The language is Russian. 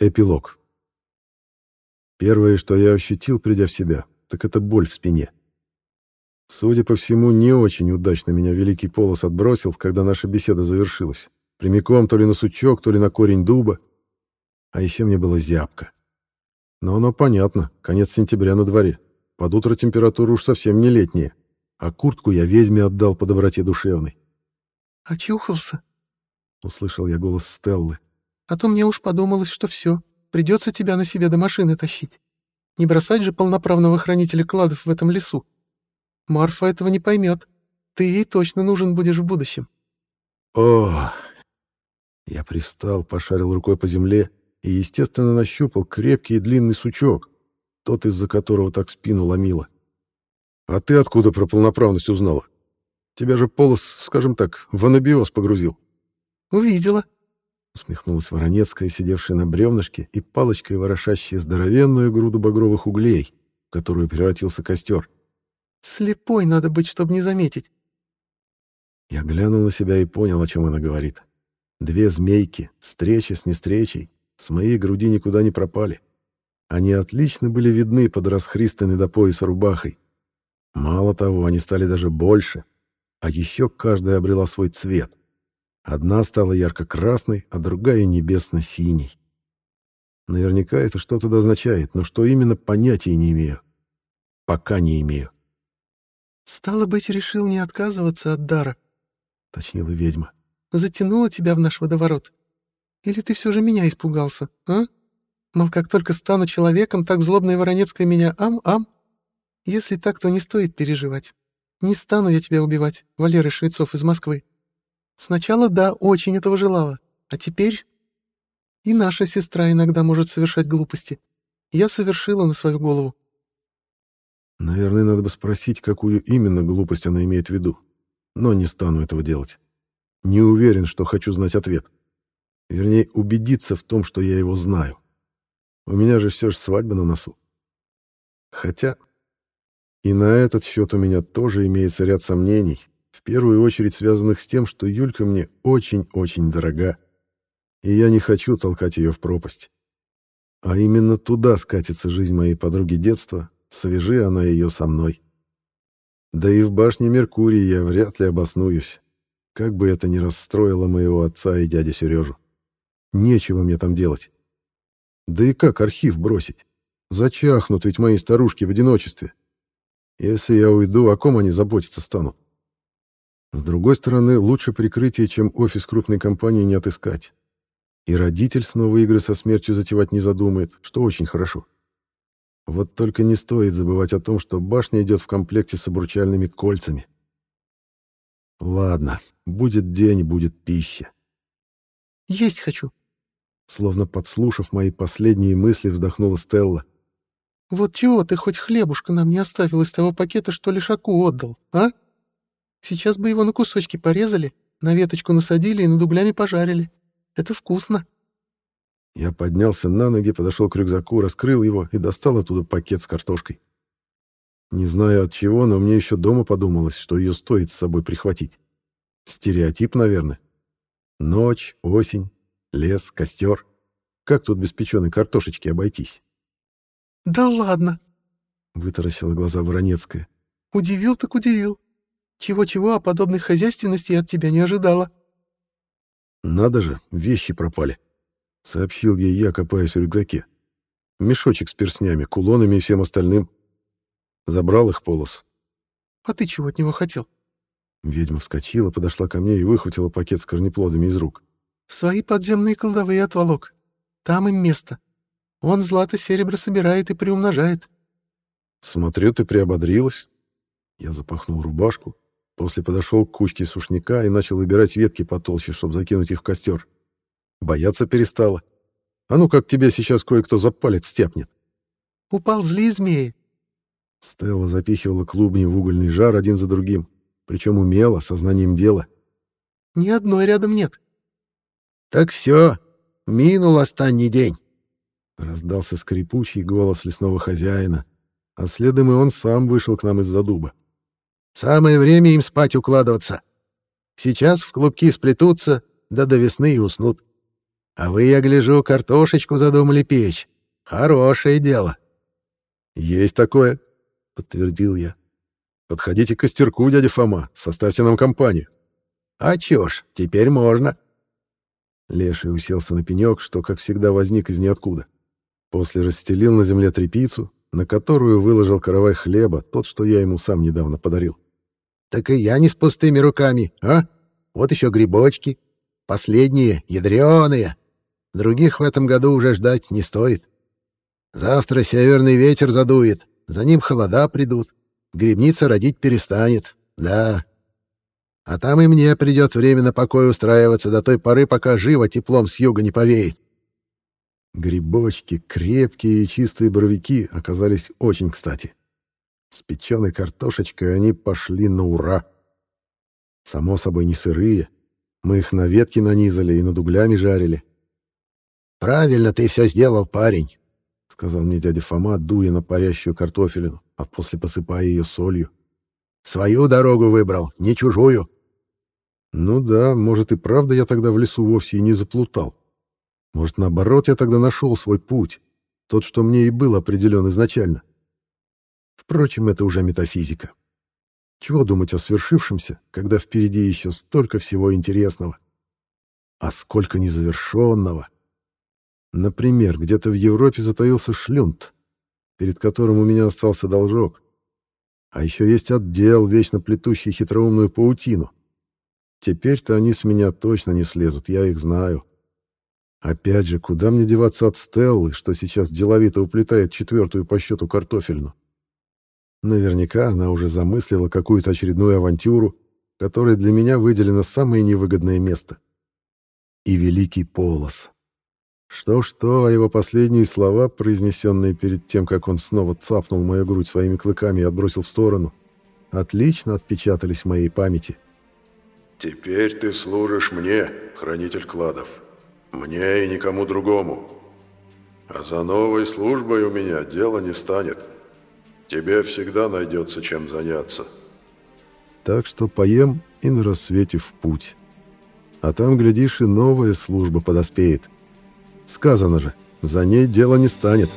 Эпилог. Первое, что я ощутил, придя в себя, так это боль в спине. Судя по всему, не очень удачно меня Великий Полос отбросил, когда наша беседа завершилась. Прямиком то ли на сучок, то ли на корень дуба. А еще мне было зябко. Но оно понятно, конец сентября на дворе. Под утро температура уж совсем не летняя. А куртку я ведьме отдал по доброте душевной. «Очухался?» — услышал я голос Стеллы. А то мне уж подумалось, что все, придется тебя на себе до машины тащить. Не бросать же полноправного хранителя кладов в этом лесу. Марфа этого не поймет. Ты ей точно нужен будешь в будущем. О! Я привстал, пошарил рукой по земле и, естественно, нащупал крепкий и длинный сучок, тот, из-за которого так спину ломило. А ты откуда про полноправность узнала? Тебя же полос, скажем так, в анабиоз погрузил. Увидела, усмехнулась Воронецкая, сидевшая на бревнышке и палочкой ворошащая здоровенную груду багровых углей, в которую превратился костер. «Слепой надо быть, чтобы не заметить». Я глянул на себя и понял, о чем она говорит. Две змейки, встреча с нестречей, с моей груди никуда не пропали. Они отлично были видны под расхристанной до пояса рубахой. Мало того, они стали даже больше, а еще каждая обрела свой цвет. Одна стала ярко-красной, а другая небесно-синей. Наверняка это что-то означает, но что именно, понятия не имею. Пока не имею. «Стало быть, решил не отказываться от дара», — точнила ведьма. «Затянула тебя в наш водоворот. Или ты все же меня испугался, а? Мол, как только стану человеком, так злобная Воронецкая меня ам-ам. Если так, то не стоит переживать. Не стану я тебя убивать, Валерий Швецов из Москвы. Сначала, да, очень этого желала, а теперь... И наша сестра иногда может совершать глупости. Я совершила на свою голову. Наверное, надо бы спросить, какую именно глупость она имеет в виду. Но не стану этого делать. Не уверен, что хочу знать ответ. Вернее, убедиться в том, что я его знаю. У меня же все же свадьба на носу. Хотя и на этот счет у меня тоже имеется ряд сомнений, в первую очередь связанных с тем, что Юлька мне очень-очень дорога, и я не хочу толкать ее в пропасть. А именно туда скатится жизнь моей подруги детства, свяжи она ее со мной. Да и в башне Меркурия я вряд ли обоснуюсь, как бы это ни расстроило моего отца и дядя Сережу. Нечего мне там делать. Да и как архив бросить? Зачахнут ведь мои старушки в одиночестве. Если я уйду, о ком они заботиться станут? С другой стороны, лучше прикрытие, чем офис крупной компании не отыскать. И родитель снова игры со смертью затевать не задумает, что очень хорошо. Вот только не стоит забывать о том, что башня идет в комплекте с обручальными кольцами. Ладно, будет день, будет пища. «Есть хочу!» Словно подслушав мои последние мысли, вздохнула Стелла. «Вот чего ты хоть хлебушка нам не оставил из того пакета, что Лешаку отдал, а?» Сейчас бы его на кусочки порезали, на веточку насадили и над углями пожарили. Это вкусно. Я поднялся на ноги, подошел к рюкзаку, раскрыл его и достал оттуда пакет с картошкой. Не знаю от чего, но мне еще дома подумалось, что ее стоит с собой прихватить. Стереотип, наверное. Ночь, осень, лес, костер. Как тут без печеной картошечки обойтись? «Да ладно!» — вытаращила глаза Воронецкая. «Удивил так удивил. Чего-чего, а подобной хозяйственности я от тебя не ожидала. Надо же, вещи пропали, сообщил ей я, копаясь в рюкзаке. Мешочек с перстнями, кулонами и всем остальным. Забрал их полос. А ты чего от него хотел? Ведьма вскочила, подошла ко мне и выхватила пакет с корнеплодами из рук. В свои подземные колдовые отволок. Там им место. Он злато-серебро собирает и приумножает. Смотрю, ты приободрилась. Я запахнул рубашку, После подошел к кучке сушняка и начал выбирать ветки потолще, чтобы закинуть их в костер. Бояться перестала. А ну как тебя сейчас кое-кто за палец стяпнет. «Уползли змеи!» Стелла запихивала клубни в угольный жар один за другим, причем умело, сознанием дела. «Ни одной рядом нет». «Так все, минул останний день», — раздался скрипучий голос лесного хозяина, а следом и он сам вышел к нам из-за дуба. Самое время им спать укладываться. Сейчас в клубки сплетутся, да до весны и уснут. А вы, я гляжу, картошечку задумали печь. Хорошее дело. Есть такое, подтвердил я. Подходите к костерку, дядя Фома, составьте нам компанию. А чё ж, теперь можно. Леший уселся на пенек, что, как всегда, возник из ниоткуда. После расстелил на земле тряпицу, на которую выложил каравай хлеба, тот, что я ему сам недавно подарил. «Так и я не с пустыми руками, а? Вот еще грибочки. Последние, ядреные. Других в этом году уже ждать не стоит. Завтра северный ветер задует, за ним холода придут. Грибница родить перестанет, да. А там и мне придет время на покой устраиваться до той поры, пока живо теплом с юга не повеет. Грибочки, крепкие и чистые боровики оказались очень кстати. С печеной картошечкой они пошли на ура. Само собой, не сырые. Мы их на ветки нанизали и над углями жарили. «Правильно ты все сделал, парень», — сказал мне дядя Фома, дуя на парящую картофелину, а после посыпая ее солью. «Свою дорогу выбрал, не чужую». «Ну да, может и правда я тогда в лесу вовсе и не заплутал. Может, наоборот, я тогда нашел свой путь, тот, что мне и был определен изначально. Впрочем, это уже метафизика. Чего думать о свершившемся, когда впереди еще столько всего интересного? А сколько незавершенного? Например, где-то в Европе затаился шлюнт, перед которым у меня остался должок. А еще есть отдел, вечно плетущий хитроумную паутину. Теперь-то они с меня точно не слезут, я их знаю. Опять же, куда мне деваться от Стеллы, что сейчас деловито уплетает четвертую по счету картофельну? Наверняка она уже замыслила какую-то очередную авантюру, которой для меня выделено самое невыгодное место. И Великий Полос. Что-что, а его последние слова, произнесенные перед тем, как он снова цапнул мою грудь своими клыками и отбросил в сторону, отлично отпечатались в моей памяти. «Теперь ты служишь мне, хранитель кладов». Мне и никому другому. А за новой службой у меня дело не станет. Тебе всегда найдется чем заняться. Так что поем и на рассвете в путь. А там, глядишь, и новая служба подоспеет. Сказано же, за ней дело не станет».